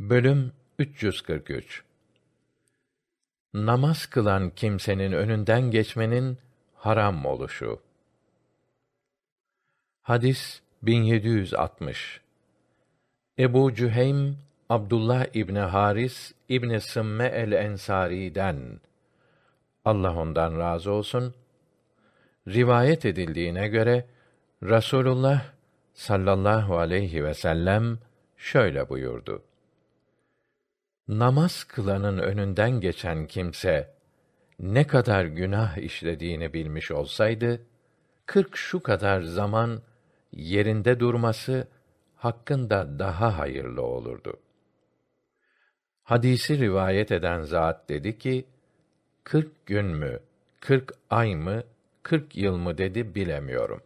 Bölüm 343 Namaz kılan kimsenin önünden geçmenin haram oluşu. Hadis 1760 Ebu Cüheym Abdullah İbni Haris İbni Sımme el Ensari'den Allah ondan razı olsun rivayet edildiğine göre Rasulullah sallallahu aleyhi ve sellem şöyle buyurdu. Namaz kılanın önünden geçen kimse ne kadar günah işlediğini bilmiş olsaydı, kırk şu kadar zaman yerinde durması hakkında daha hayırlı olurdu. Hadisi rivayet eden zat dedi ki, kırk gün mü, kırk ay mı, kırk yıl mı dedi bilemiyorum.